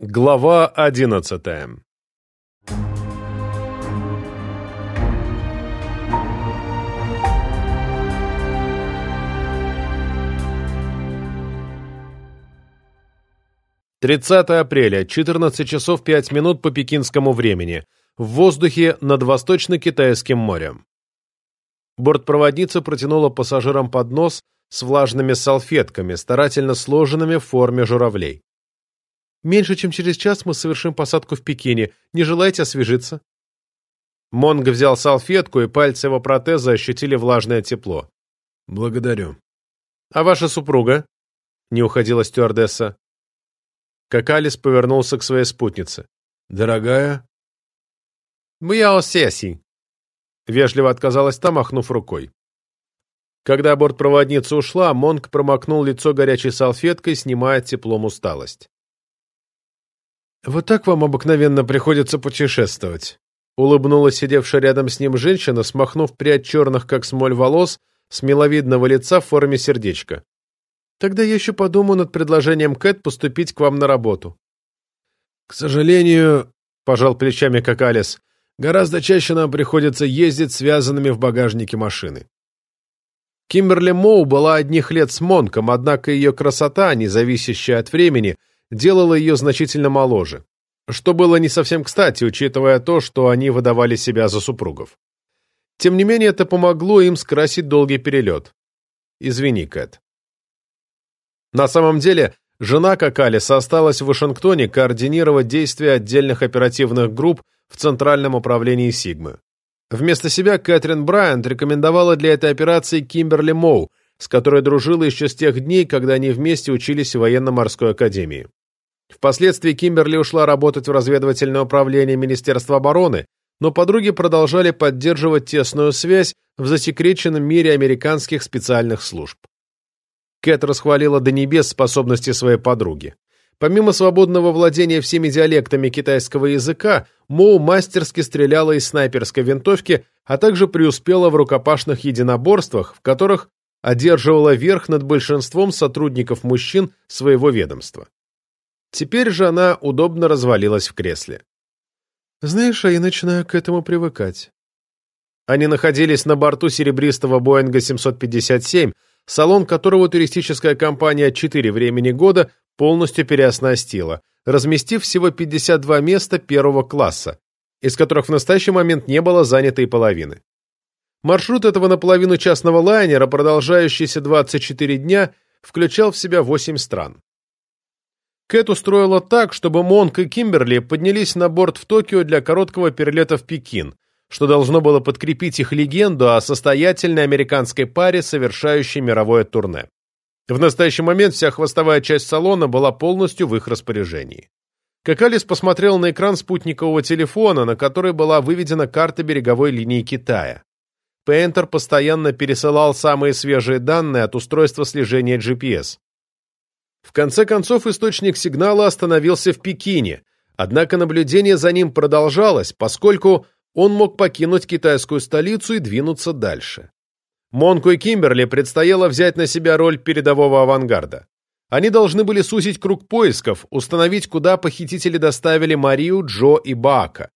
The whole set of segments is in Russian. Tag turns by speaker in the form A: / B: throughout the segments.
A: Глава одиннадцатая Тридцатое апреля, 14 часов 5 минут по пекинскому времени. В воздухе над Восточно-Китайским морем. Бортпроводница протянула пассажирам поднос с влажными салфетками, старательно сложенными в форме журавлей. Меньше чем через час мы совершим посадку в Пекине. Не желаете освежиться?» Монг взял салфетку, и пальцы его протеза ощутили влажное тепло.
B: «Благодарю».
A: «А ваша супруга?» — не уходила стюардесса. Какалис повернулся к своей спутнице.
B: «Дорогая?»
A: «Бьяо сеси», — вежливо отказалась та, махнув рукой. Когда бортпроводница ушла, Монг промокнул лицо горячей салфеткой, снимая теплом усталость.
B: «Вот так вам обыкновенно приходится путешествовать», — улыбнулась сидевшая рядом с ним женщина, смахнув прядь черных, как смоль, волос с миловидного лица в форме сердечка. «Тогда я еще подумаю над предложением Кэт поступить к вам на работу». «К сожалению», — пожал плечами Какалис, — «гораздо чаще нам приходится ездить связанными в багажнике машины».
A: Кимберли Моу была одних лет с Монком, однако ее красота, не зависящая от времени, — делало ее значительно моложе, что было не совсем кстати, учитывая то, что они выдавали себя за супругов. Тем не менее, это помогло им скрасить долгий перелет. Извини, Кэт. На самом деле, жена Какалиса осталась в Вашингтоне координировать действия отдельных оперативных групп в Центральном управлении Сигмы. Вместо себя Кэтрин Брайант рекомендовала для этой операции Кимберли Моу, с которой дружила еще с тех дней, когда они вместе учились в военно-морской академии. Впоследствии Кимберли ушла работать в разведывательное управление Министерства обороны, но подруги продолжали поддерживать тесную связь в засекреченном мире американских специальных служб. Кэт расхвалила до небес способности своей подруги. Помимо свободного владения всеми диалектами китайского языка, Моу мастерски стреляла из снайперской винтовки, а также преуспела в рукопашных единоборствах, в которых одерживала верх над большинством сотрудников мужчин своего ведомства. Теперь же она удобно развалилась в кресле.
B: «Знаешь, а я начинаю к этому привыкать».
A: Они находились на борту серебристого Боинга 757, салон которого туристическая компания «Четыре времени года» полностью переоснастила, разместив всего 52 места первого класса, из которых в настоящий момент не было занято и половины. Маршрут этого наполовину частного лайнера, продолжающийся 24 дня, включал в себя 8 стран. Кэт устроила так, чтобы Монк и Кимберли поднялись на борт в Токио для короткого перелета в Пекин, что должно было подкрепить их легенду о состоятельной американской паре, совершающей мировое турне. В настоящий момент вся хвостовая часть салона была полностью в их распоряжении. Какалис посмотрел на экран спутникового телефона, на который была выведена карта береговой линии Китая. Пейнтер постоянно пересылал самые свежие данные от устройства слежения GPS. В конце концов, источник сигнала остановился в Пекине, однако наблюдение за ним продолжалось, поскольку он мог покинуть китайскую столицу и двинуться дальше. Монку и Кимберли предстояло взять на себя роль передового авангарда. Они должны были сузить круг поисков, установить, куда похитители доставили Марию, Джо и Баака.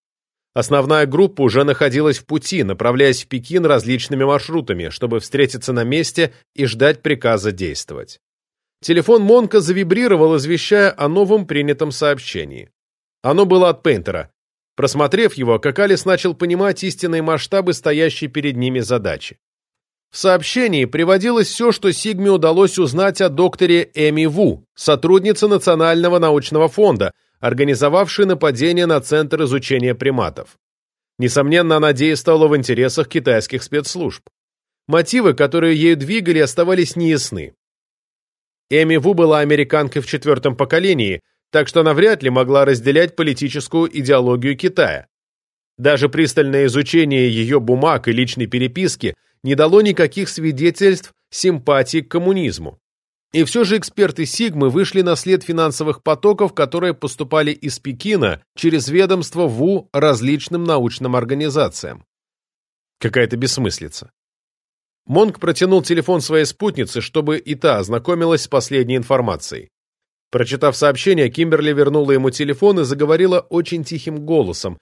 A: Основная группа уже находилась в пути, направляясь в Пекин различными маршрутами, чтобы встретиться на месте и ждать приказа действовать. Телефон Монка завибрировал, извещая о новом принятом сообщении. Оно было от Пейнтера. Просмотрев его, Какалис начал понимать истинные масштабы стоящей перед ними задачи. В сообщении приводилось все, что Сигме удалось узнать о докторе Эми Ву, сотруднице Национального научного фонда, организовавшей нападение на Центр изучения приматов. Несомненно, она действовала в интересах китайских спецслужб. Мотивы, которые ею двигали, оставались неясны. Эми Ву была американкой в четвертом поколении, так что она вряд ли могла разделять политическую идеологию Китая. Даже пристальное изучение ее бумаг и личной переписки не дало никаких свидетельств симпатии к коммунизму. И все же эксперты Сигмы вышли на след финансовых потоков, которые поступали из Пекина через ведомство ВУ различным научным организациям. Какая-то бессмыслица. Монк протянул телефон своей спутнице, чтобы и та ознакомилась с последней информацией. Прочитав сообщение, Кимберли вернула ему телефон и заговорила очень тихим голосом,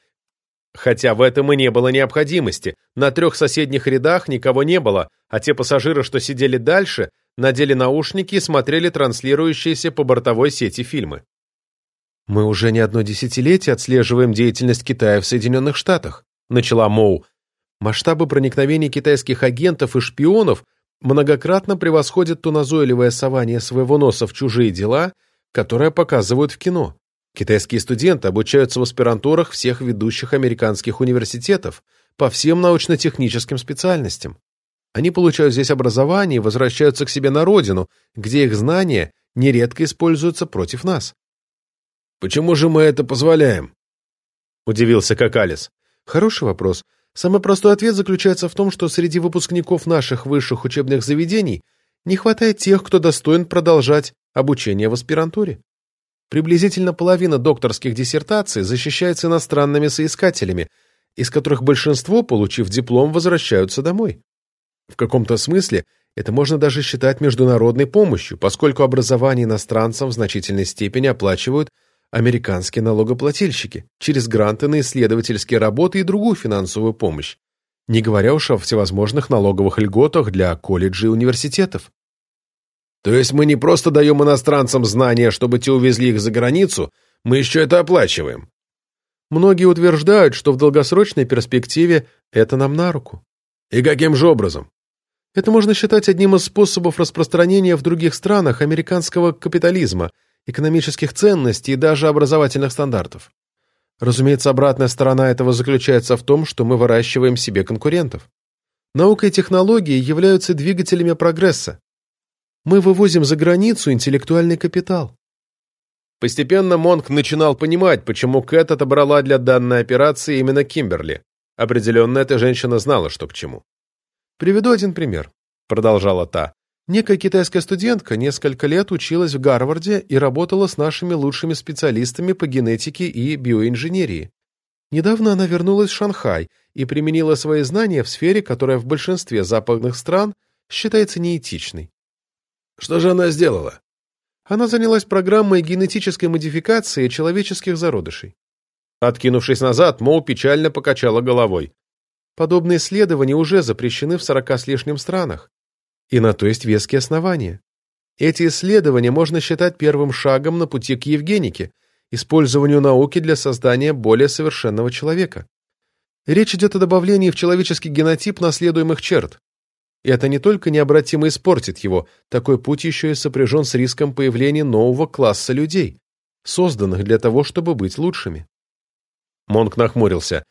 A: хотя в этом и не было необходимости. На трех соседних рядах никого не было, а те пассажиры, что сидели дальше, надели наушники и смотрели транслирующиеся по бортовой сети фильмы.
B: «Мы уже не одно десятилетие отслеживаем деятельность Китая в Соединенных Штатах», начала Моу. «Масштабы проникновений китайских агентов и шпионов многократно превосходят то назойливое сование своего носа в чужие дела, которое показывают в кино. Китайские студенты обучаются в аспирантурах всех ведущих американских университетов по всем научно-техническим специальностям. Они получают здесь образование и возвращаются к себе на родину, где их знания нередко используются против нас.
A: «Почему же мы это позволяем?» — удивился Какалис.
B: «Хороший вопрос. Самый простой ответ заключается в том, что среди выпускников наших высших учебных заведений не хватает тех, кто достоин продолжать обучение в аспирантуре. Приблизительно половина докторских диссертаций защищается иностранными соискателями, из которых большинство, получив диплом, возвращаются домой. В каком-то смысле это можно даже считать международной помощью, поскольку образование иностранцам в значительной степени оплачивают американские налогоплательщики через гранты на исследовательские работы и другую финансовую помощь, не говоря уж о всевозможных налоговых льготах для колледжей и университетов.
A: То есть мы не просто даем иностранцам знания, чтобы те увезли их за границу, мы еще это оплачиваем.
B: Многие утверждают, что в долгосрочной перспективе это нам на руку.
A: И каким же образом?
B: Это можно считать одним из способов распространения в других странах американского капитализма, экономических ценностей и даже образовательных стандартов. Разумеется, обратная сторона этого заключается в том, что мы выращиваем себе конкурентов. Наука и технологии являются двигателями прогресса. Мы вывозим за границу интеллектуальный капитал.
A: Постепенно Монк начинал понимать, почему Кэт отобрала для данной операции именно Кимберли. Определенно, эта женщина знала, что к чему.
B: «Приведу один пример», — продолжала та. «Некая китайская студентка несколько лет училась в Гарварде и работала с нашими лучшими специалистами по генетике и биоинженерии. Недавно она вернулась в Шанхай и применила свои знания в сфере, которая в большинстве западных стран считается неэтичной.
A: Что же она сделала?
B: Она занялась программой генетической модификации человеческих зародышей.
A: Откинувшись назад, Моу печально покачала головой.
B: Подобные исследования уже запрещены в сорока с лишним странах. И на то есть веские основания. Эти исследования можно считать первым шагом на пути к Евгенике, использованию науки для создания более совершенного человека. Речь идет о добавлении в человеческий генотип наследуемых черт. И это не только необратимо испортит его, такой путь еще и сопряжен с риском появления нового класса людей, созданных для того, чтобы быть лучшими.
A: Монк нахмурился.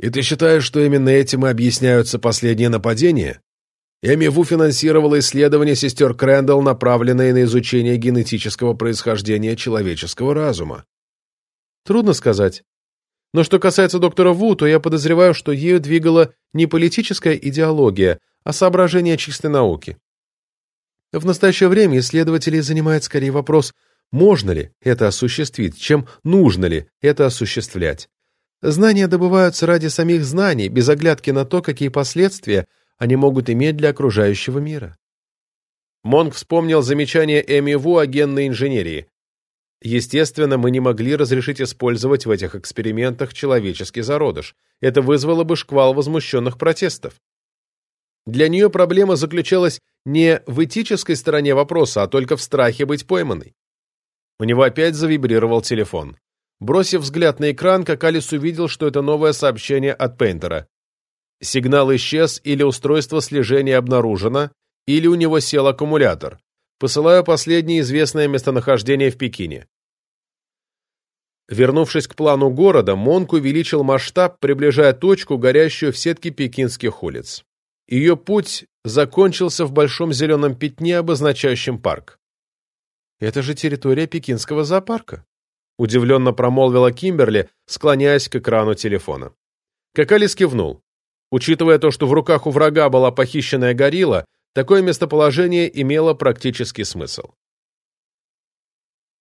A: «И ты считаешь, что именно этим и объясняются последние нападения?» МИВУ финансировала исследования сестер Крэндалл, направленные на изучение генетического происхождения человеческого разума.
B: Трудно сказать. Но что касается доктора Ву, то я подозреваю, что ею двигала не политическая идеология, а соображения чистой науки. В настоящее время исследователи занимают скорее вопрос, можно ли это осуществить, чем нужно ли это осуществлять. Знания добываются ради самих знаний, без оглядки на то, какие последствия они могут иметь для окружающего мира.
A: Монг вспомнил замечание Эми Ву о генной инженерии. Естественно, мы не могли разрешить использовать в этих экспериментах человеческий зародыш. Это вызвало бы шквал возмущенных протестов. Для нее проблема заключалась не в этической стороне вопроса, а только в страхе быть пойманной. У него опять завибрировал телефон. Бросив взгляд на экран, Какалис увидел, что это новое сообщение от Пейнтера. Сигнал исчез или устройство слежения обнаружено, или у него сел аккумулятор. Посылаю последнее известное местонахождение в Пекине. Вернувшись к плану города, Монк увеличил масштаб, приближая точку, горящую в сетке пекинских улиц. Ее путь закончился в большом зеленом пятне, обозначающем парк.
B: «Это же территория пекинского зоопарка», —
A: удивленно промолвила Кимберли, склоняясь к экрану телефона. Какалис кивнул. Учитывая то, что в руках у врага была похищенная горилла, такое местоположение имело практический смысл.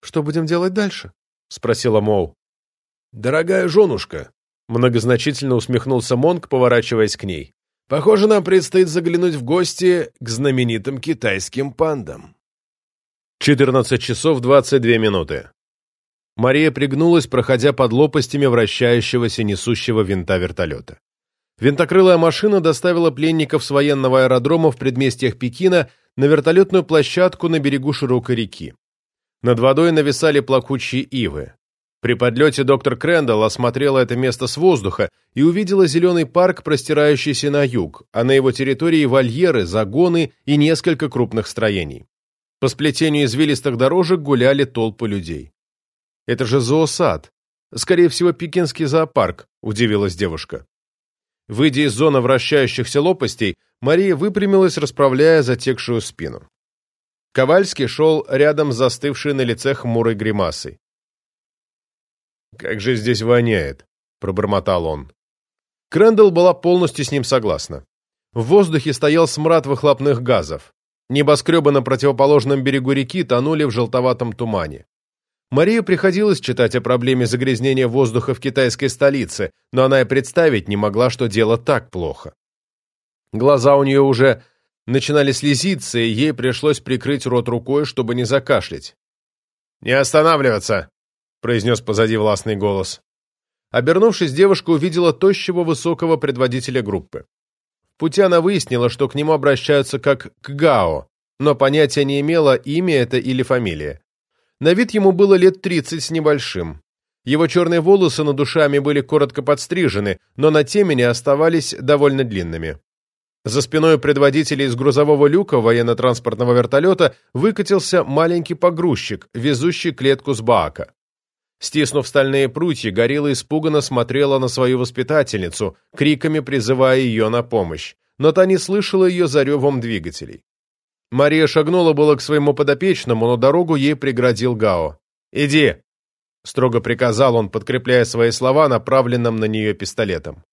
B: «Что будем делать дальше?»
A: — спросила Моу. «Дорогая женушка», — многозначительно усмехнулся Монк, поворачиваясь к ней. «Похоже, нам предстоит заглянуть в гости к знаменитым китайским пандам». 14 часов 22 минуты. Мария пригнулась, проходя под лопастями вращающегося несущего винта вертолета. Винтокрылая машина доставила пленников с военного аэродрома в предместьях Пекина на вертолетную площадку на берегу широкой реки. Над водой нависали плакучие ивы. При подлете доктор Крэндалл осмотрела это место с воздуха и увидела зеленый парк, простирающийся на юг, а на его территории вольеры, загоны и несколько крупных строений. По сплетению извилистых дорожек гуляли толпы людей. «Это же зоосад. Скорее всего, пекинский зоопарк», – удивилась девушка. Выйдя из зоны вращающихся лопастей, Мария выпрямилась, расправляя затекшую спину. Ковальский шел рядом с застывшей на лице хмурой гримасой. «Как же здесь воняет!» – пробормотал он. Крэндалл была полностью с ним согласна. В воздухе стоял смрад выхлопных газов. Небоскребы на противоположном берегу реки тонули в желтоватом тумане. Марии приходилось читать о проблеме загрязнения воздуха в китайской столице, но она и представить не могла, что дело так плохо. Глаза у нее уже начинали слезиться, и ей пришлось прикрыть рот рукой, чтобы не закашлять. «Не останавливаться!» — произнес позади властный голос. Обернувшись, девушка увидела тощего высокого предводителя группы. В пути она выяснила, что к нему обращаются как к Гао, но понятия не имела, имя это или фамилия. На вид ему было лет тридцать с небольшим. Его черные волосы над душами были коротко подстрижены, но на темени оставались довольно длинными. За спиной предводителя из грузового люка военно-транспортного вертолета выкатился маленький погрузчик, везущий клетку с баака. Стиснув стальные прутья, горилла испуганно смотрела на свою воспитательницу, криками призывая ее на помощь, но та не слышала ее за ревом двигателей. Мария шагнула было к своему подопечному, но дорогу ей преградил Гао. «Иди!» — строго приказал он, подкрепляя свои слова направленным на нее пистолетом.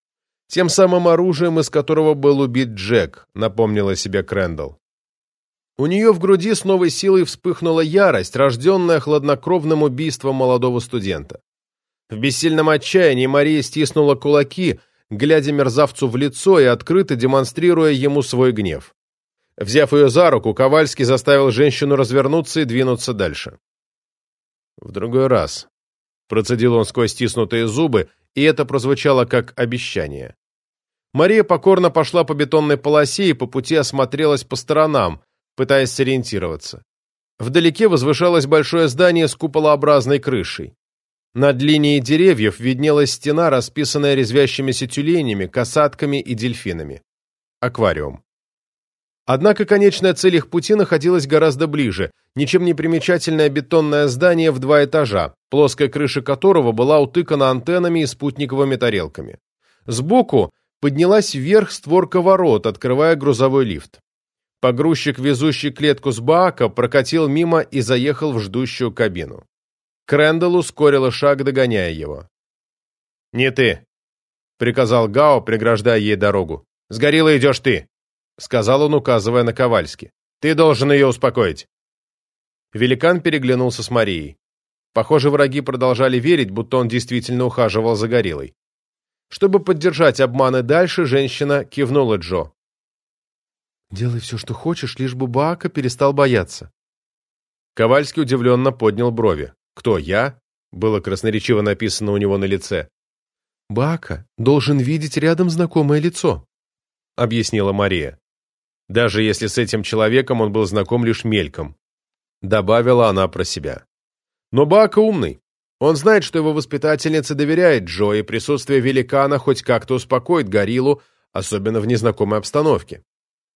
A: Тем самым оружием, из которого был убит Джек, напомнила себе Крэндалл. У нее в груди с новой силой вспыхнула ярость, рожденная хладнокровным убийством молодого студента. В бессильном отчаянии Мария стиснула кулаки, глядя мерзавцу в лицо и открыто демонстрируя ему свой гнев. Взяв ее за руку, Ковальский заставил женщину развернуться и двинуться дальше. «В другой раз», — процедил он сквозь стиснутые зубы, и это прозвучало как обещание. Мария покорно пошла по бетонной полосе и по пути осмотрелась по сторонам, пытаясь сориентироваться. Вдалеке возвышалось большое здание с куполообразной крышей. Над линией деревьев виднелась стена, расписанная резвящимися тюленями, касатками и дельфинами. Аквариум. Однако конечная цель их пути находилась гораздо ближе, ничем не примечательное бетонное здание в два этажа, плоская крыша которого была утыкана антеннами и спутниковыми тарелками. Сбоку поднялась вверх створка ворот, открывая грузовой лифт. Погрузчик, везущий клетку с Баака, прокатил мимо и заехал в ждущую кабину. Крэндалл ускорила шаг, догоняя его. «Не ты!» — приказал Гао, преграждая ей дорогу. «С гориллой идешь ты!» — сказал он, указывая на Ковальски. «Ты должен ее успокоить!» Великан переглянулся с Марией. Похоже, враги продолжали верить, будто он действительно ухаживал за гориллой. Чтобы поддержать обманы дальше, женщина кивнула Джо. «Делай все, что хочешь, лишь бы Баака перестал бояться». Ковальский удивленно поднял брови. «Кто, я?» Было красноречиво написано у него на лице. «Баака должен видеть рядом знакомое лицо», — объяснила Мария. «Даже если с этим человеком он был знаком лишь мельком», — добавила она про себя. «Но Баака умный. Он знает, что его воспитательница доверяет Джо, и присутствие великана хоть как-то успокоит гориллу, особенно в незнакомой обстановке.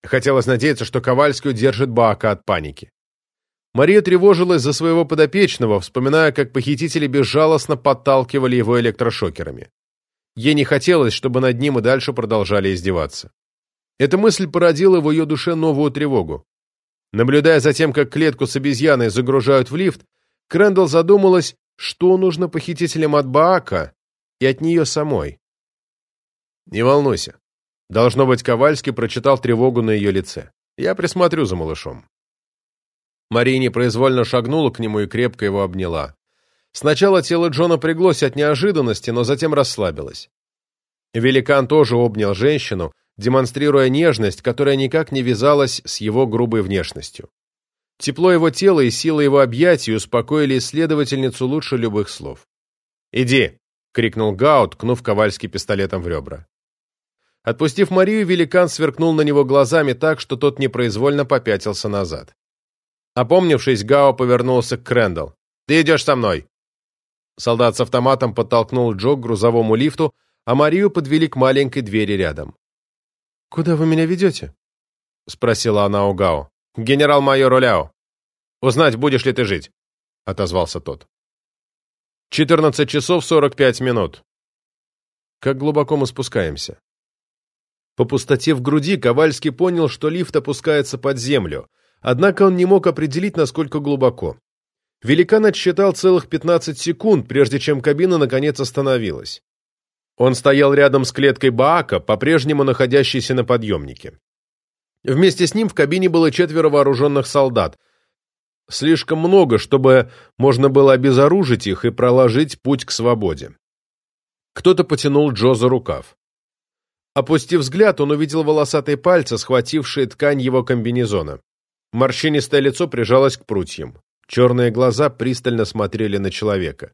A: Хотелось надеяться, что Ковальский удержит Баака от паники. Мария тревожилась за своего подопечного, вспоминая, как похитители безжалостно подталкивали его электрошокерами. Ей не хотелось, чтобы над ним и дальше продолжали издеваться. Эта мысль породила в ее душе новую тревогу. Наблюдая за тем, как клетку с обезьяной загружают в лифт, Крэндалл задумалась, что нужно похитителям от Баака и от нее самой. «Не волнуйся». Должно быть, Ковальский прочитал тревогу на ее лице. «Я присмотрю за малышом». Мария непроизвольно шагнула к нему и крепко его обняла. Сначала тело Джона приглось от неожиданности, но затем расслабилось. Великан тоже обнял женщину, демонстрируя нежность, которая никак не вязалась с его грубой внешностью. Тепло его тела и сила его объятий успокоили исследовательницу лучше любых слов. «Иди!» — крикнул Гаут, ткнув Ковальский пистолетом в ребра. Отпустив Марию, великан сверкнул на него глазами так, что тот непроизвольно попятился назад. Опомнившись, Гао повернулся к Крэндалл. «Ты идешь со мной!» Солдат с автоматом подтолкнул Джо к грузовому лифту, а Марию подвели к маленькой двери рядом.
B: «Куда вы меня ведете?»
A: — спросила она у Гао. «Генерал-майор Ляо. Узнать, будешь ли ты жить?» — отозвался тот. «14 часов 45 минут».
B: «Как глубоко мы спускаемся?»
A: По пустоте в груди Ковальский понял, что лифт опускается под землю, однако он не мог определить, насколько глубоко. Великан отсчитал целых 15 секунд, прежде чем кабина наконец остановилась. Он стоял рядом с клеткой Баака, по-прежнему находящейся на подъемнике. Вместе с ним в кабине было четверо вооруженных солдат. Слишком много, чтобы можно было обезоружить их и проложить путь к свободе. Кто-то потянул Джо за рукав. Опустив взгляд, он увидел волосатые пальцы, схватившие ткань его комбинезона. Морщинистое лицо прижалось к прутьям. Черные глаза пристально смотрели на человека.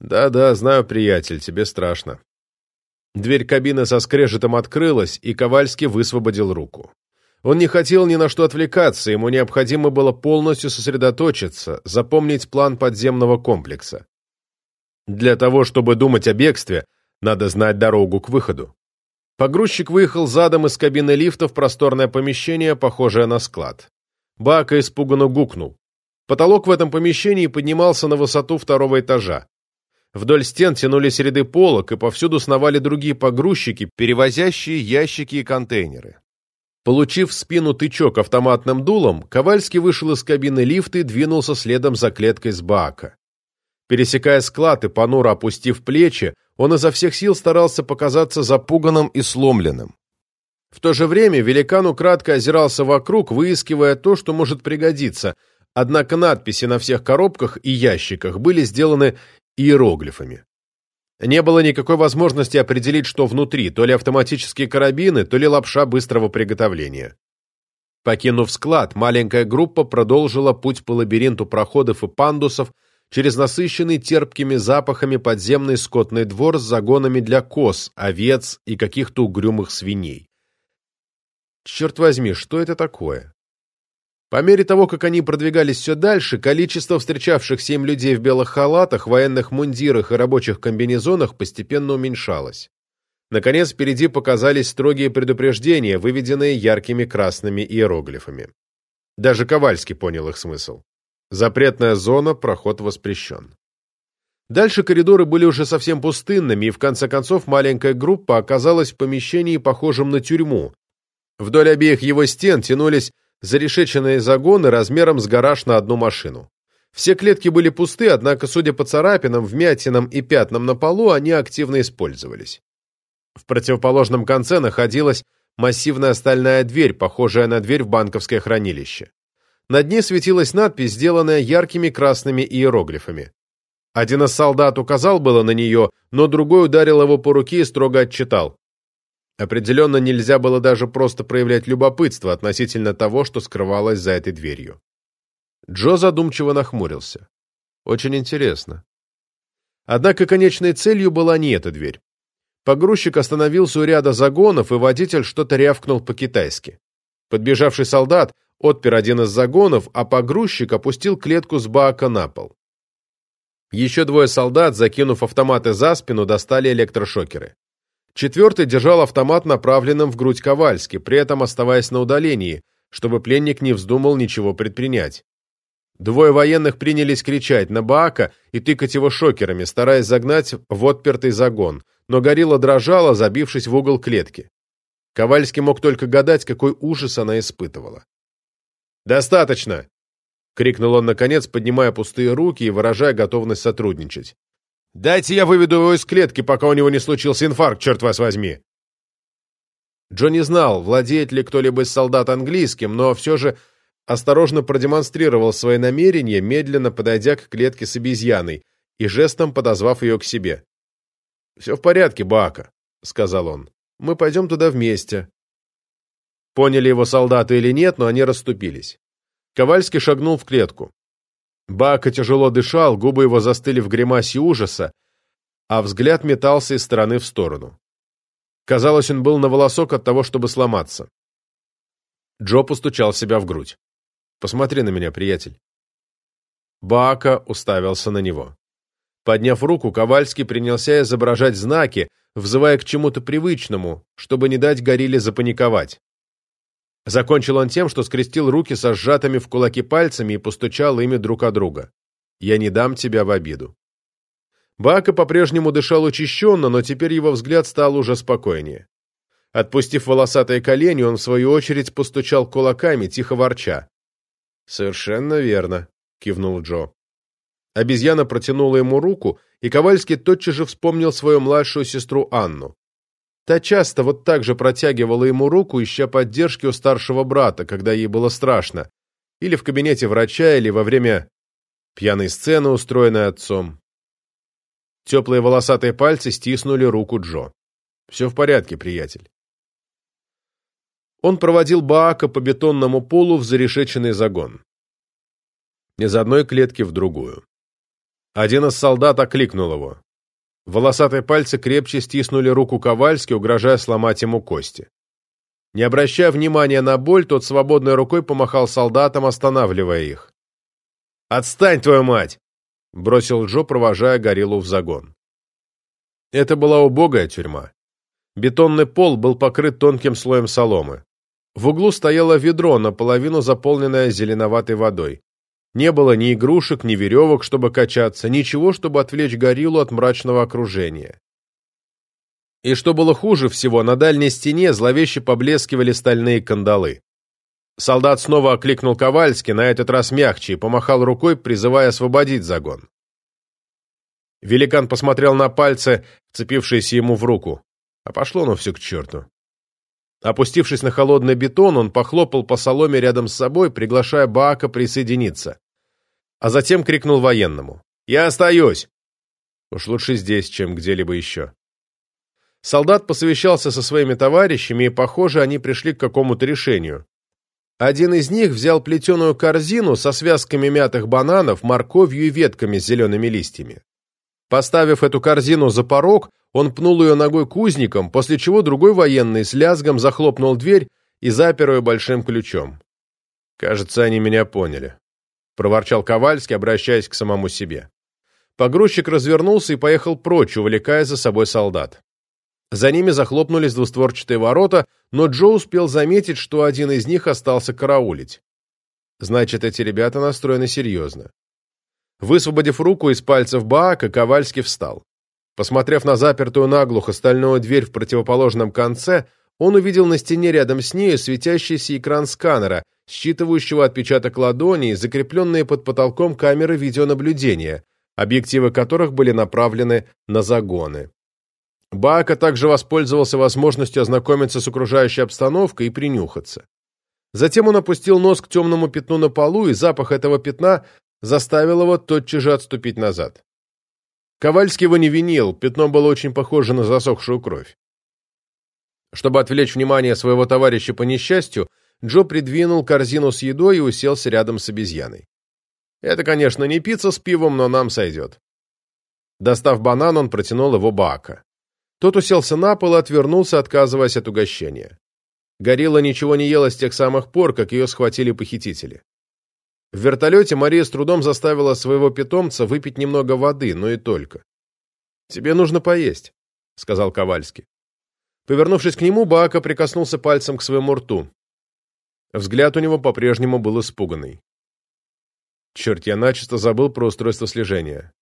A: «Да-да, знаю, приятель, тебе страшно». Дверь кабины со скрежетом открылась, и Ковальский высвободил руку. Он не хотел ни на что отвлекаться, ему необходимо было полностью сосредоточиться, запомнить план подземного комплекса. Для того, чтобы думать о бегстве, надо знать дорогу к выходу. Погрузчик выехал задом из кабины лифта в просторное помещение, похожее на склад. Бака испуганно гукнул. Потолок в этом помещении поднимался на высоту второго этажа. Вдоль стен тянулись ряды полок, и повсюду сновали другие погрузчики, перевозящие ящики и контейнеры. Получив в спину тычок автоматным дулом, Ковальский вышел из кабины лифта и двинулся следом за клеткой с бака. Пересекая склад и понуро опустив плечи, он изо всех сил старался показаться запуганным и сломленным. В то же время великан украдко озирался вокруг, выискивая то, что может пригодиться, однако надписи на всех коробках и ящиках были сделаны иероглифами. Не было никакой возможности определить, что внутри, то ли автоматические карабины, то ли лапша быстрого приготовления. Покинув склад, маленькая группа продолжила путь по лабиринту проходов и пандусов через насыщенный терпкими запахами подземный скотный двор с загонами для коз, овец и каких-то угрюмых свиней. Черт возьми, что это такое? По мере того, как они продвигались все дальше, количество встречавшихся им людей в белых халатах, военных мундирах и рабочих комбинезонах постепенно уменьшалось. Наконец, впереди показались строгие предупреждения, выведенные яркими красными иероглифами. Даже Ковальский понял их смысл. Запретная зона, проход воспрещен. Дальше коридоры были уже совсем пустынными, и в конце концов маленькая группа оказалась в помещении, похожем на тюрьму. Вдоль обеих его стен тянулись зарешеченные загоны размером с гараж на одну машину. Все клетки были пусты, однако, судя по царапинам, вмятинам и пятнам на полу, они активно использовались. В противоположном конце находилась массивная стальная дверь, похожая на дверь в банковское хранилище. Над ней светилась надпись, сделанная яркими красными иероглифами. Один из солдат указал было на нее, но другой ударил его по руке и строго отчитал. Определенно нельзя было даже просто проявлять любопытство относительно того, что скрывалось за этой дверью. Джо задумчиво нахмурился. Очень интересно. Однако конечной целью была не эта дверь. Погрузчик остановился у ряда загонов, и водитель что-то рявкнул по-китайски. Подбежавший солдат отпер один из загонов, а погрузчик опустил клетку с бака на пол. Еще двое солдат, закинув автоматы за спину, достали электрошокеры. Четвертый держал автомат направленным в грудь Ковальски, при этом оставаясь на удалении, чтобы пленник не вздумал ничего предпринять. Двое военных принялись кричать на Баака и тыкать его шокерами, стараясь загнать в отпертый загон, но горилла дрожала, забившись в угол клетки. Ковальский мог только гадать, какой ужас она испытывала. «Достаточно!» — крикнул он, наконец, поднимая пустые руки и выражая готовность сотрудничать. Дайте я выведу его из клетки, пока у него не случился инфаркт, черт вас возьми!» Джо не знал, владеет ли кто-либо из солдат английским, но все же осторожно продемонстрировал свои намерения, медленно подойдя к клетке с обезьяной и жестом подозвав ее к себе. «Все в порядке, Бака», — сказал он. «Мы пойдем туда вместе». Поняли его солдаты или нет, но они расступились. Ковальский шагнул в клетку. Бака тяжело дышал, губы его застыли в гримасе ужаса, а взгляд метался из стороны в сторону. Казалось, он был на волосок от того, чтобы сломаться. Джо постучал себя в грудь. «Посмотри на меня, приятель». Бака уставился на него. Подняв руку, Ковальский принялся изображать знаки, взывая к чему-то привычному, чтобы не дать горилле запаниковать. Закончил он тем, что скрестил руки со сжатыми в кулаки пальцами и постучал ими друг о друга. «Я не дам тебя в обиду». Бака по-прежнему дышал учащенно, но теперь его взгляд стал уже спокойнее. Отпустив волосатые колени, он в свою очередь постучал кулаками, тихо ворча. «Совершенно верно», — кивнул Джо. Обезьяна протянула ему руку, и Ковальский тотчас же вспомнил свою младшую сестру Анну. Та часто вот так же протягивала ему руку, ища поддержки у старшего брата, когда ей было страшно, или в кабинете врача, или во время пьяной сцены, устроенной отцом. Теплые волосатые пальцы стиснули руку Джо. «Все в порядке, приятель». Он проводил Баака по бетонному полу в зарешеченный загон. Из одной клетки в другую. Один из солдат окликнул его. Волосатые пальцы крепче стиснули руку Ковальски, угрожая сломать ему кости. Не обращая внимания на боль, тот свободной рукой помахал солдатам, останавливая их. «Отстань, твою мать!» — бросил Джо, провожая гориллу в загон. Это была убогая тюрьма. Бетонный пол был покрыт тонким слоем соломы. В углу стояло ведро, наполовину заполненное зеленоватой водой. Не было ни игрушек, ни веревок, чтобы качаться, ничего, чтобы отвлечь гориллу от мрачного окружения. И что было хуже всего, на дальней стене зловеще поблескивали стальные кандалы. Солдат снова окликнул Ковальски, на этот раз мягче, и помахал рукой, призывая освободить загон. Великан посмотрел на пальцы, вцепившиеся ему в руку. А пошло оно все к черту. Опустившись на холодный бетон, он похлопал по соломе рядом с собой, приглашая Баака присоединиться а затем крикнул военному. «Я остаюсь!» Уж лучше здесь, чем где-либо еще. Солдат посовещался со своими товарищами, и, похоже, они пришли к какому-то решению. Один из них взял плетеную корзину со связками мятых бананов, морковью и ветками с зелеными листьями. Поставив эту корзину за порог, он пнул ее ногой кузником, после чего другой военный с лязгом захлопнул дверь и запер ее большим ключом. Кажется, они меня поняли. — проворчал Ковальский, обращаясь к самому себе. Погрузчик развернулся и поехал прочь, увлекая за собой солдат. За ними захлопнулись двустворчатые ворота, но Джо успел заметить, что один из них остался караулить. Значит, эти ребята настроены серьезно. Высвободив руку из пальцев Баака, Ковальский встал. Посмотрев на запертую наглухо стальную дверь в противоположном конце, он увидел на стене рядом с нею светящийся экран сканера, считывающего отпечаток ладони и закрепленные под потолком камеры видеонаблюдения, объективы которых были направлены на загоны. Баака также воспользовался возможностью ознакомиться с окружающей обстановкой и принюхаться. Затем он опустил нос к темному пятну на полу, и запах этого пятна заставил его тотчас же отступить назад. Ковальский его не винил, пятно было очень похоже на засохшую кровь. Чтобы отвлечь внимание своего товарища по несчастью, Джо придвинул корзину с едой и уселся рядом с обезьяной. «Это, конечно, не пицца с пивом, но нам сойдет». Достав банан, он протянул его Бака. Тот уселся на пол и отвернулся, отказываясь от угощения. Горилла ничего не ела с тех самых пор, как ее схватили похитители. В вертолете Мария с трудом заставила своего питомца выпить немного воды, но и только. «Тебе нужно поесть», — сказал Ковальский. Повернувшись к нему, Баака прикоснулся пальцем к своему рту. Взгляд у него по-прежнему был испуганный. Черт, я начисто забыл про устройство слежения.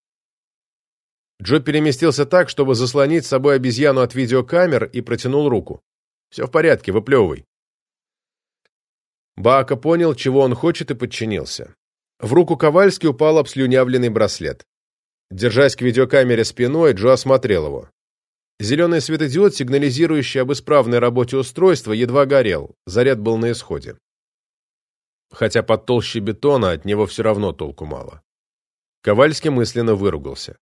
A: Джо переместился так, чтобы заслонить с собой обезьяну от видеокамер и протянул руку. «Все в порядке, выплевывай». Баака понял, чего он хочет, и подчинился. В руку Ковальски упал обслюнявленный браслет. Держась к видеокамере спиной, Джо осмотрел его. Зеленый светодиод, сигнализирующий об исправной работе устройства, едва горел, заряд был на исходе. Хотя под толще бетона от него все равно толку мало. Ковальский мысленно выругался.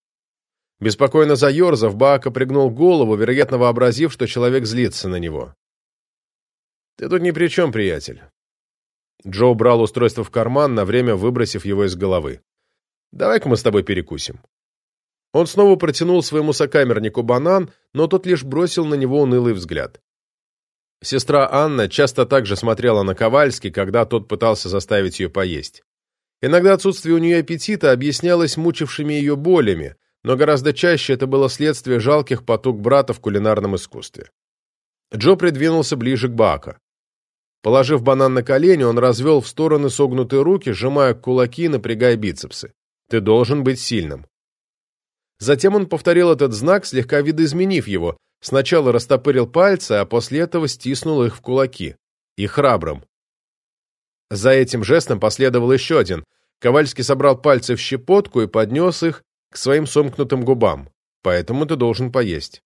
A: Беспокойно заерзав, Баака пригнул голову, вероятно вообразив, что человек злится на него. «Ты тут ни при чем, приятель. Джо убрал устройство в карман, на время выбросив его из головы. «Давай-ка мы с тобой перекусим». Он снова протянул своему сокамернику банан, но тот лишь бросил на него унылый взгляд. Сестра Анна часто также смотрела на Ковальски, когда тот пытался заставить ее поесть. Иногда отсутствие у нее аппетита объяснялось мучившими ее болями, но гораздо чаще это было следствие жалких потуг брата в кулинарном искусстве. Джо придвинулся ближе к Бака. Положив банан на колени, он развел в стороны согнутые руки, сжимая кулаки и напрягая бицепсы. «Ты должен быть сильным». Затем он повторил этот знак, слегка видоизменив его. Сначала растопырил пальцы, а после этого стиснул их в кулаки. И храбрым. За этим жестом последовал еще один. Ковальский собрал пальцы в щепотку и поднес их к своим сомкнутым губам. Поэтому ты должен поесть.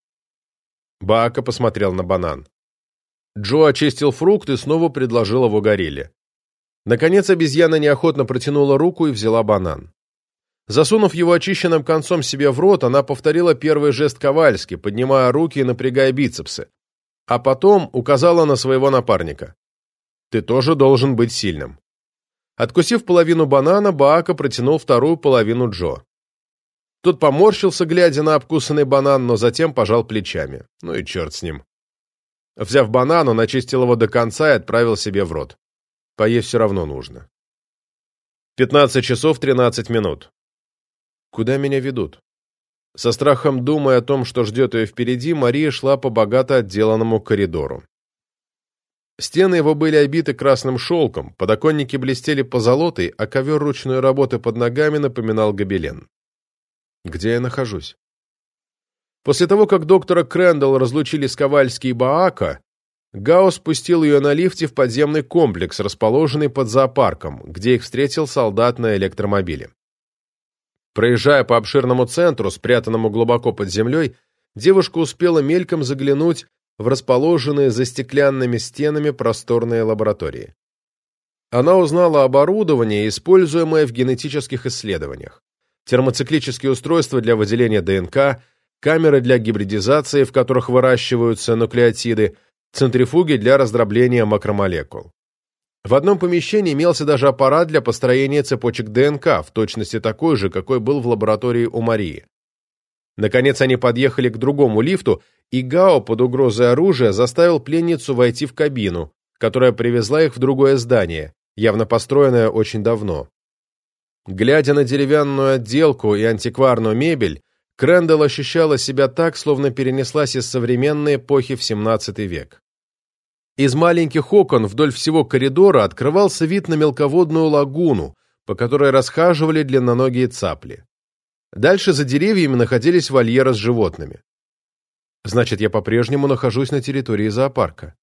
A: Баака посмотрел на банан. Джо очистил фрукт и снова предложил его горилле. Наконец обезьяна неохотно протянула руку и взяла банан. Засунув его очищенным концом себе в рот, она повторила первый жест Ковальски, поднимая руки и напрягая бицепсы, а потом указала на своего напарника. «Ты тоже должен быть сильным». Откусив половину банана, Баака протянул вторую половину Джо. Тот поморщился, глядя на обкусанный банан, но затем пожал плечами. Ну и черт с ним. Взяв банан, он очистил его до конца и отправил себе в рот. Поесть все равно нужно. 15 часов 13 минут. Куда меня ведут? Со страхом думая о том, что ждет ее впереди, Мария шла по богато отделанному коридору. Стены его были обиты красным шелком, подоконники блестели позолотой, а ковер ручной работы под ногами напоминал гобелен. Где я нахожусь? После того, как доктора Крэндалл разлучили с Ковальски и Баака, Гао спустил ее на лифте в подземный комплекс, расположенный под зоопарком, где их встретил солдат на электромобиле. Проезжая по обширному центру, спрятанному глубоко под землей, девушка успела мельком заглянуть в расположенные за стеклянными стенами просторные лаборатории. Она узнала оборудование, используемое в генетических исследованиях. Термоциклические устройства для выделения ДНК – камеры для гибридизации, в которых выращиваются нуклеотиды, центрифуги для раздробления макромолекул. В одном помещении имелся даже аппарат для построения цепочек ДНК, в точности такой же, какой был в лаборатории у Марии. Наконец они подъехали к другому лифту, и Гао под угрозой оружия заставил пленницу войти в кабину, которая привезла их в другое здание, явно построенное очень давно. Глядя на деревянную отделку и антикварную мебель, Крэндалл ощущала себя так, словно перенеслась из современной эпохи в XVII век. Из маленьких окон вдоль всего коридора открывался вид на мелководную лагуну, по которой расхаживали длинноногие цапли. Дальше за деревьями находились вольеры с животными. Значит, я по-прежнему нахожусь на территории зоопарка.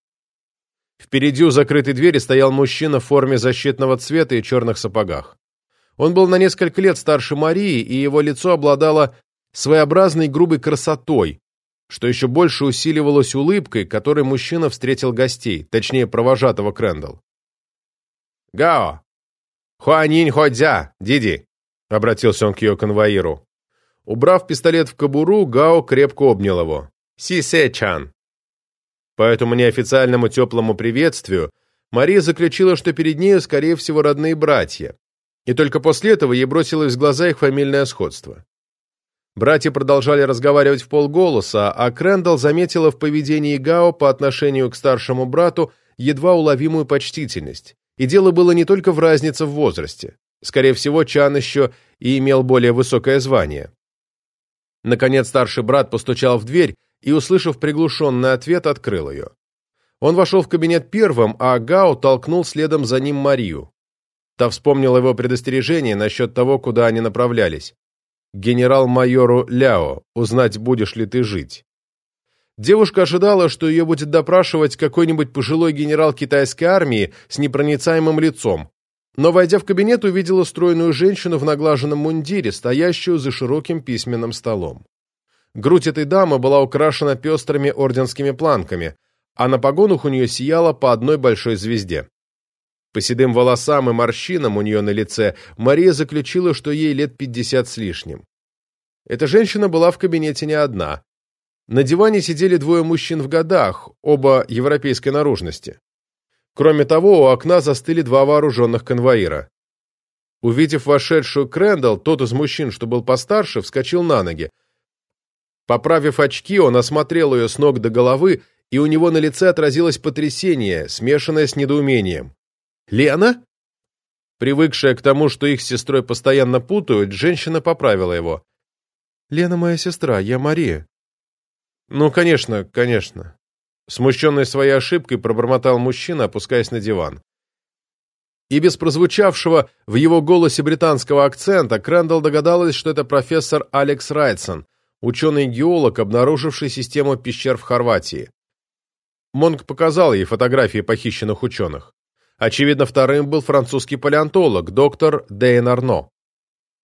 A: Впереди у закрытой двери стоял мужчина в форме защитного цвета и черных сапогах. Он был на несколько лет старше Марии, и его лицо обладало своеобразной грубой красотой, что еще больше усиливалось улыбкой, которой мужчина встретил гостей, точнее, провожатого Крэндалл. «Гао! Хуанинь Ходзя, Диди!» — обратился он к ее конвоиру. Убрав пистолет в кобуру, Гао крепко обнял его. «Си Се-чан!» По этому неофициальному теплому приветствию Мария заключила, что перед нею, скорее всего, родные братья, и только после этого ей бросилось в глаза их фамильное сходство. Братья продолжали разговаривать в полголоса, а Крэндалл заметила в поведении Гао по отношению к старшему брату едва уловимую почтительность. И дело было не только в разнице в возрасте. Скорее всего, Чан еще и имел более высокое звание. Наконец старший брат постучал в дверь и, услышав приглушенный ответ, открыл ее. Он вошел в кабинет первым, а Гао толкнул следом за ним Марию. Та вспомнила его предостережение насчет того, куда они направлялись генерал-майору Ляо, узнать, будешь ли ты жить. Девушка ожидала, что ее будет допрашивать какой-нибудь пожилой генерал китайской армии с непроницаемым лицом, но, войдя в кабинет, увидела стройную женщину в наглаженном мундире, стоящую за широким письменным столом. Грудь этой дамы была украшена пестрыми орденскими планками, а на погонах у нее сияла по одной большой звезде. По седым волосам и морщинам у нее на лице Мария заключила, что ей лет пятьдесят с лишним. Эта женщина была в кабинете не одна. На диване сидели двое мужчин в годах, оба европейской наружности. Кроме того, у окна застыли два вооруженных конвоира. Увидев вошедшую Крэндалл, тот из мужчин, что был постарше, вскочил на ноги. Поправив очки, он осмотрел ее с ног до головы, и у него на лице отразилось потрясение, смешанное с недоумением. «Лена?» Привыкшая к тому, что их с сестрой постоянно путают, женщина поправила его. «Лена моя сестра, я Мария». «Ну, конечно, конечно». Смущенный своей ошибкой, пробормотал мужчина, опускаясь на диван. И без прозвучавшего в его голосе британского акцента Крэндалл догадалась, что это профессор Алекс Райтсон, ученый-геолог, обнаруживший систему пещер в Хорватии. Монг показал ей фотографии похищенных ученых. Очевидно, вторым был французский палеонтолог, доктор Дейн Арно.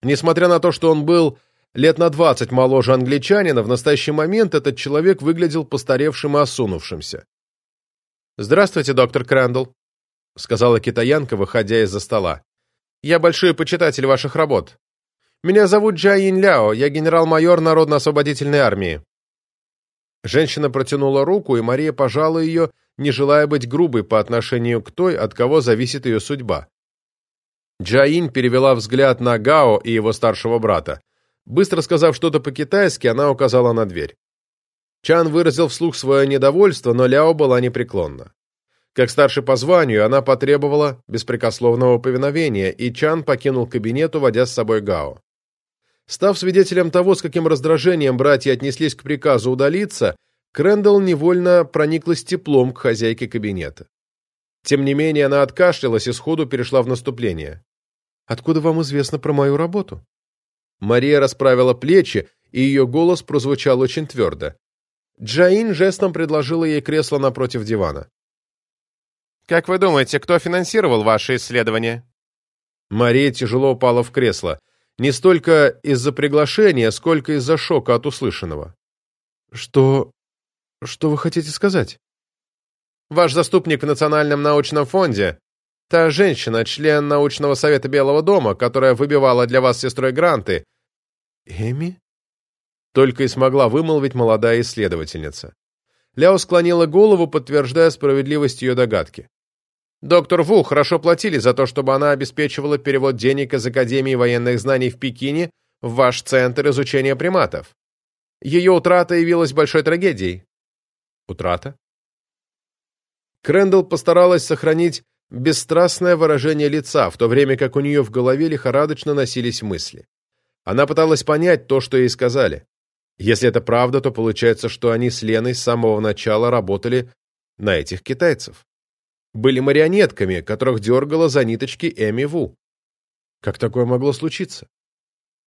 A: Несмотря на то, что он был лет на 20 моложе англичанина, в настоящий момент этот человек выглядел постаревшим и осунувшимся. «Здравствуйте, доктор Крэндалл», — сказала китаянка, выходя из-за стола. «Я большой почитатель ваших работ. Меня зовут Джай Ин Ляо, я генерал-майор Народно-освободительной армии». Женщина протянула руку, и Мария пожала ее, — не желая быть грубой по отношению к той, от кого зависит ее судьба. Джаинь перевела взгляд на Гао и его старшего брата. Быстро сказав что-то по-китайски, она указала на дверь. Чан выразил вслух свое недовольство, но Ляо была непреклонна. Как старший по званию, она потребовала беспрекословного повиновения, и Чан покинул кабинет, уводя с собой Гао. Став свидетелем того, с каким раздражением братья отнеслись к приказу удалиться, Крэндалл невольно прониклась теплом к хозяйке кабинета. Тем не менее, она откашлялась и сходу перешла в наступление. «Откуда вам известно про мою работу?» Мария расправила плечи, и ее голос прозвучал очень твердо. Джаин жестом предложила ей кресло напротив дивана.
B: «Как вы думаете, кто финансировал ваши исследования?»
A: Мария тяжело упала в кресло. Не столько из-за приглашения, сколько из-за шока от услышанного. «Что... Что вы хотите сказать?
B: Ваш заступник в Национальном научном фонде, та женщина, член научного совета Белого дома, которая выбивала для вас с сестрой гранты.
A: Эми? Только и смогла вымолвить молодая исследовательница. Ляо склонила голову, подтверждая справедливость ее догадки.
B: Доктор Ву хорошо платили за то, чтобы она обеспечивала перевод денег из Академии военных знаний в Пекине в ваш центр изучения приматов. Ее утрата явилась большой трагедией.
A: Утрата? Крэндалл постаралась сохранить бесстрастное выражение лица, в то время как у нее в голове лихорадочно носились мысли. Она пыталась понять то, что ей сказали. Если это правда, то получается, что они с Леной с самого начала работали на этих китайцев. Были марионетками, которых дергала за ниточки Эми Ву. Как такое могло случиться?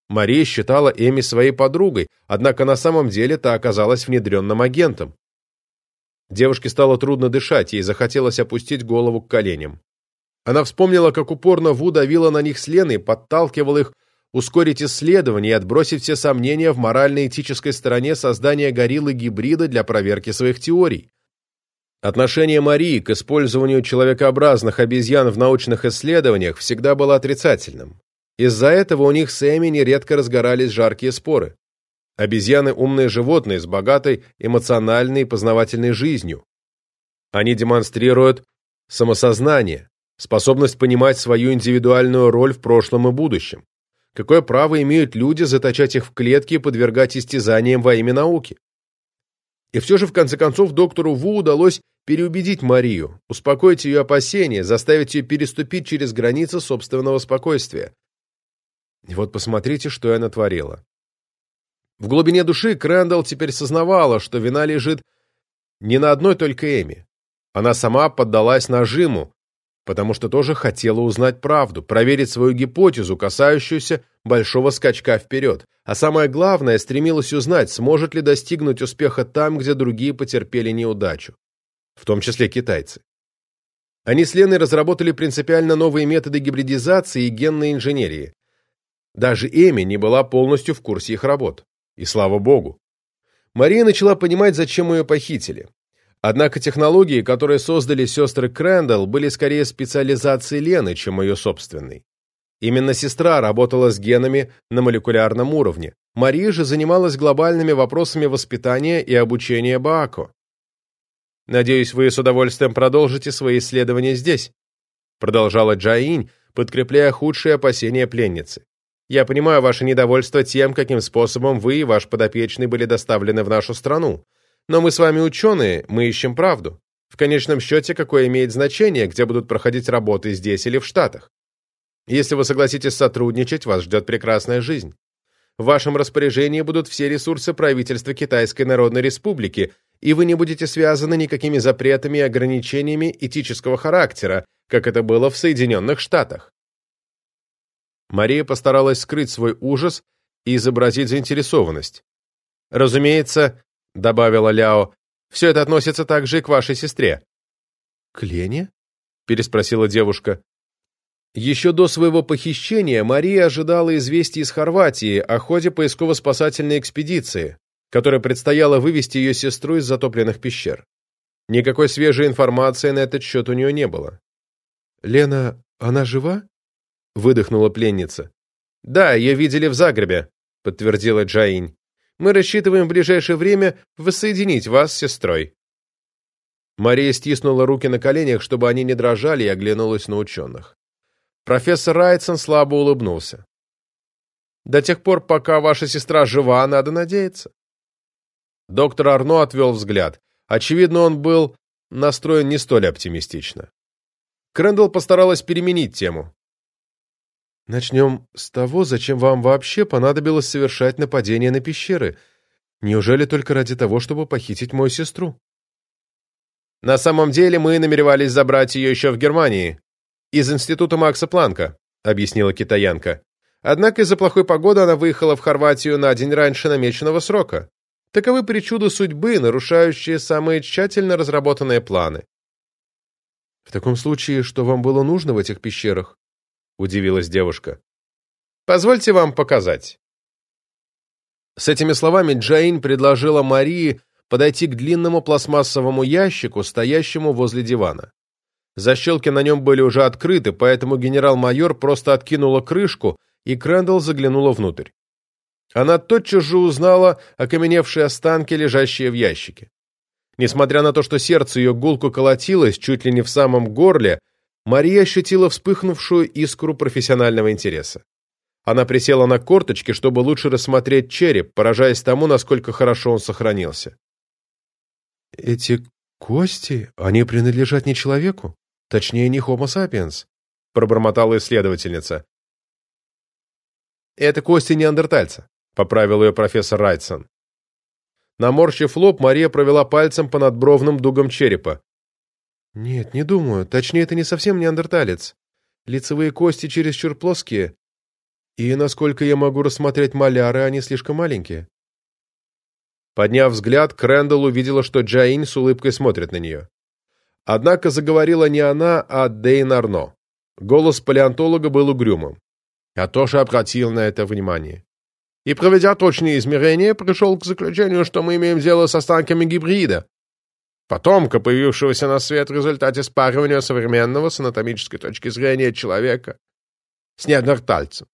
A: Мария считала Эми своей подругой, однако на самом деле та оказалась внедренным агентом. Девушке стало трудно дышать, ей захотелось опустить голову к коленям. Она вспомнила, как упорно Ву давила на них с Леной, подталкивал их ускорить исследования и отбросить все сомнения в морально-этической стороне создания гориллы-гибрида для проверки своих теорий. Отношение Марии к использованию человекообразных обезьян в научных исследованиях всегда было отрицательным. Из-за этого у них с Эми нередко разгорались жаркие споры. Обезьяны – умные животные с богатой эмоциональной и познавательной жизнью. Они демонстрируют самосознание, способность понимать свою индивидуальную роль в прошлом и будущем. Какое право имеют люди заточать их в клетки и подвергать истязаниям во имя науки? И все же, в конце концов, доктору Ву удалось переубедить Марию, успокоить ее опасения, заставить ее переступить через границы собственного спокойствия. И вот посмотрите, что я натворила. В глубине души Крэндалл теперь сознавала, что вина лежит не на одной только Эми. Она сама поддалась нажиму, потому что тоже хотела узнать правду, проверить свою гипотезу, касающуюся большого скачка вперед, а самое главное, стремилась узнать, сможет ли достигнуть успеха там, где другие потерпели неудачу, в том числе китайцы. Они с Леной разработали принципиально новые методы гибридизации и генной инженерии. Даже Эми не была полностью в курсе их работ. И слава богу. Мария начала понимать, зачем ее похитили. Однако технологии, которые создали сестры Крэндалл, были скорее специализацией Лены, чем ее собственной. Именно сестра работала с генами на молекулярном уровне. Мария же занималась глобальными вопросами воспитания и обучения Баако. Надеюсь, вы с удовольствием продолжите свои исследования здесь», продолжала Джаинь, подкрепляя худшие опасения пленницы. «Я понимаю ваше недовольство тем, каким способом вы и ваш подопечный были доставлены в нашу страну. Но мы с вами ученые, мы ищем правду. В конечном счете, какое имеет значение, где будут проходить работы, здесь или в Штатах? Если вы согласитесь сотрудничать, вас ждет прекрасная жизнь. В вашем распоряжении будут все ресурсы правительства Китайской Народной Республики, и вы не будете связаны никакими запретами и ограничениями этического характера, как это было в Соединенных Штатах. Мария постаралась скрыть свой ужас и изобразить заинтересованность. «Разумеется», — добавила Ляо, — «все это относится также и к вашей сестре».
B: «К Лене?»
A: — переспросила девушка. Еще до своего похищения Мария ожидала известий из Хорватии о ходе поисково-спасательной экспедиции, которой предстояло вывести ее сестру из затопленных пещер. Никакой свежей информации на этот счет у нее не было.
B: «Лена, она жива?» — выдохнула пленница.
A: «Да, ее видели в Загребе», — подтвердила Джаинь. «Мы рассчитываем в ближайшее время воссоединить вас с сестрой». Мария стиснула руки на коленях, чтобы они не дрожали, и оглянулась на ученых. Профессор Райтсон слабо улыбнулся. «До тех пор, пока ваша сестра жива, надо надеяться». Доктор Арно отвел взгляд. Очевидно, он был настроен не столь оптимистично. Крэндалл постаралась переменить тему.
B: «Начнем с того, зачем вам вообще понадобилось совершать нападение на пещеры. Неужели только ради того, чтобы похитить мою сестру?»
A: «На самом деле мы намеревались забрать ее еще в Германии», «Из института Макса Планка», — объяснила китаянка. Однако из-за плохой погоды она выехала в Хорватию на день раньше намеченного срока. Таковы причуды судьбы, нарушающие самые тщательно разработанные планы.
B: «В таком случае, что вам было нужно в этих пещерах?» — удивилась девушка.
A: «Позвольте вам показать». С этими словами Джаин предложила Марии подойти к длинному пластмассовому ящику, стоящему возле дивана. Защелки на нем были уже открыты, поэтому генерал-майор просто откинула крышку, и Крэндалл заглянула внутрь. Она тотчас же узнала окаменевшие останки, лежащие в ящике. Несмотря на то, что сердце ее гулко колотилось чуть ли не в самом горле, Мария ощутила вспыхнувшую искру профессионального интереса. Она присела на корточки, чтобы лучше рассмотреть череп, поражаясь тому, насколько хорошо он сохранился.
B: «Эти кости, они принадлежат не человеку?» Точнее, не Homo sapiens, — пробормотала исследовательница.
A: «Это кости неандертальца», — поправил ее профессор Райтсон. Наморщив лоб, Мария провела пальцем по надбровным дугам черепа.
B: «Нет, не думаю. Точнее, это не совсем неандерталец. Лицевые кости чересчур плоские, и, насколько я могу рассмотреть маляры, они слишком маленькие».
A: Подняв взгляд, Крэндалл увидела, что Джаин с улыбкой смотрит на нее. Однако заговорила не она, а Дейн Арно. Голос палеонтолога был угрюмым. Я тоже обратил на это внимание. И, проведя точные измерения, пришел к заключению, что мы имеем дело с останками гибрида, потомка, появившегося на свет в результате спаривания современного с анатомической точки зрения человека с неандертальцем.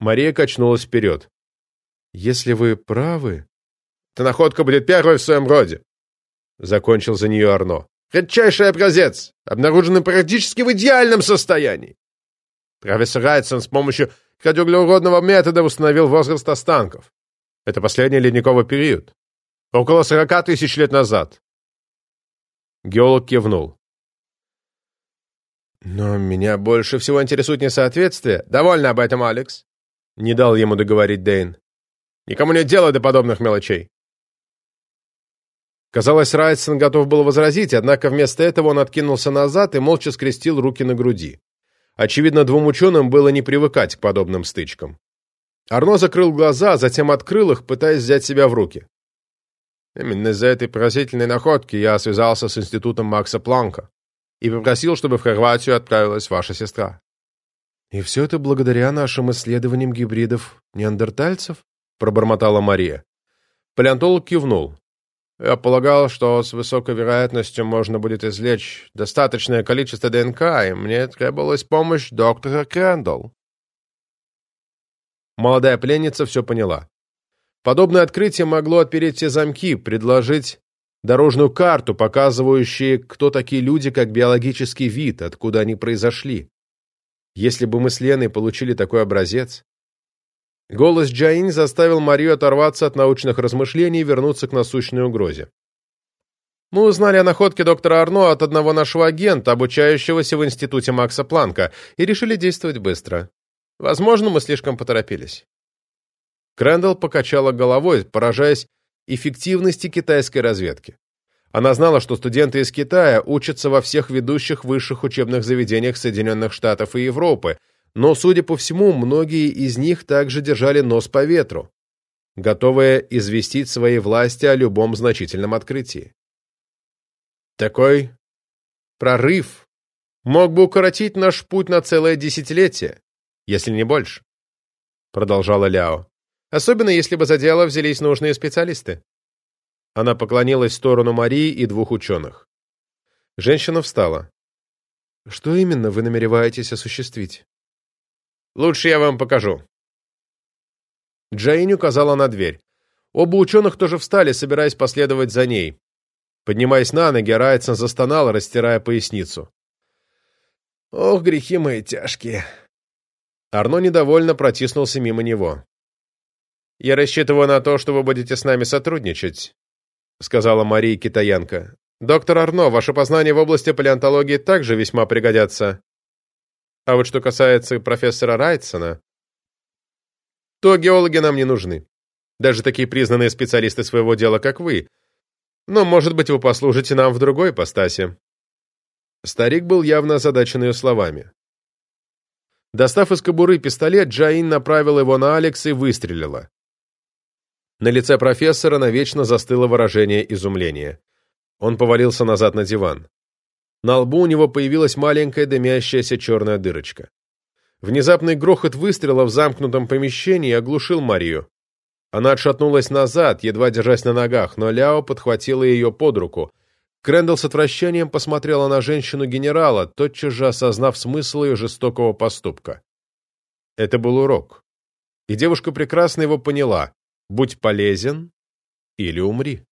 A: Мария качнулась вперед.
B: «Если вы правы...»
A: «Эта находка будет первой в своем роде. — закончил за нее Арно. «Редчайший образец, обнаруженный практически в идеальном состоянии. Профессор Райтсон с помощью радиоуглеродного метода установил возраст останков. Это последний ледниковый период. Около сорока тысяч лет назад». Геолог кивнул. «Но меня больше всего интересует несоответствие. Довольно об этом, Алекс», — не дал ему договорить Дейн. «Никому нет дела до подобных мелочей. Казалось, Райтсон готов был возразить, однако вместо этого он откинулся назад и молча скрестил руки на груди. Очевидно, двум ученым было не привыкать к подобным стычкам. Арно закрыл глаза, а затем открыл их, пытаясь взять себя в руки. Именно из-за этой поразительной находки я связался с институтом Макса Планка и попросил, чтобы в Хорватию отправилась ваша сестра.
B: «И все это благодаря нашим исследованиям гибридов неандертальцев?»
A: — пробормотала Мария. Палеонтолог кивнул. Я полагал, что с высокой вероятностью можно будет извлечь достаточное количество ДНК, и мне требовалась помощь доктора Крэндалл. Молодая пленница все поняла. Подобное открытие могло отпереть все замки, предложить дорожную карту, показывающую, кто такие люди, как биологический вид, откуда они произошли. Если бы мы с Леной получили такой образец... Голос Джаинь заставил Марию оторваться от научных размышлений и вернуться к насущной угрозе. Мы узнали о находке доктора Арно от одного нашего агента, обучающегося в институте Макса Планка, и решили действовать быстро. Возможно, мы слишком поторопились. Крэндалл покачала головой, поражаясь эффективности китайской разведки. Она знала, что студенты из Китая учатся во всех ведущих высших учебных заведениях Соединенных Штатов и Европы, но, судя по всему, многие из них также держали нос по ветру, готовые известить свои власти о любом значительном открытии. Такой прорыв мог бы укоротить наш путь на целое десятилетие, если не больше, продолжала Ляо. Особенно, если бы за дело взялись нужные специалисты. Она поклонилась в сторону Марии и двух ученых. Женщина встала. «Что именно вы намереваетесь осуществить?» «Лучше я вам покажу». Джейн указала на дверь. Оба ученых тоже встали, собираясь последовать за ней. Поднимаясь на ноги, Райтсон застонал, растирая поясницу. «Ох, грехи мои тяжкие!» Арно недовольно протиснулся мимо него. «Я рассчитываю на то, что вы будете с нами сотрудничать. — сказала Мария Китаянка. «Доктор Арно, ваши познания в области палеонтологии также весьма пригодятся. А вот что касается профессора Райтсона, то геологи нам не нужны. Даже такие признанные специалисты своего дела, как вы. Но, может быть, вы послужите нам в другой ипостаси». Старик был явно озадачен ее словами. Достав из кобуры пистолет, Джаин направила его на Алекс и выстрелила. На лице профессора навечно застыло выражение изумления. Он повалился назад на диван. На лбу у него появилась маленькая дымящаяся черная дырочка. Внезапный грохот выстрела в замкнутом помещении оглушил Марию. Она отшатнулась назад, едва держась на ногах, но Ляо подхватила ее под руку. Крэндалл с отвращением посмотрела на женщину-генерала, тотчас же осознав смысл ее жестокого поступка. Это был урок. И девушка прекрасно его поняла. Будь полезен или умри.